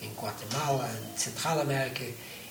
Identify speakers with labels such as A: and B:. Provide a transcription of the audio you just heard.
A: in Guatemala en Centraal-Amerika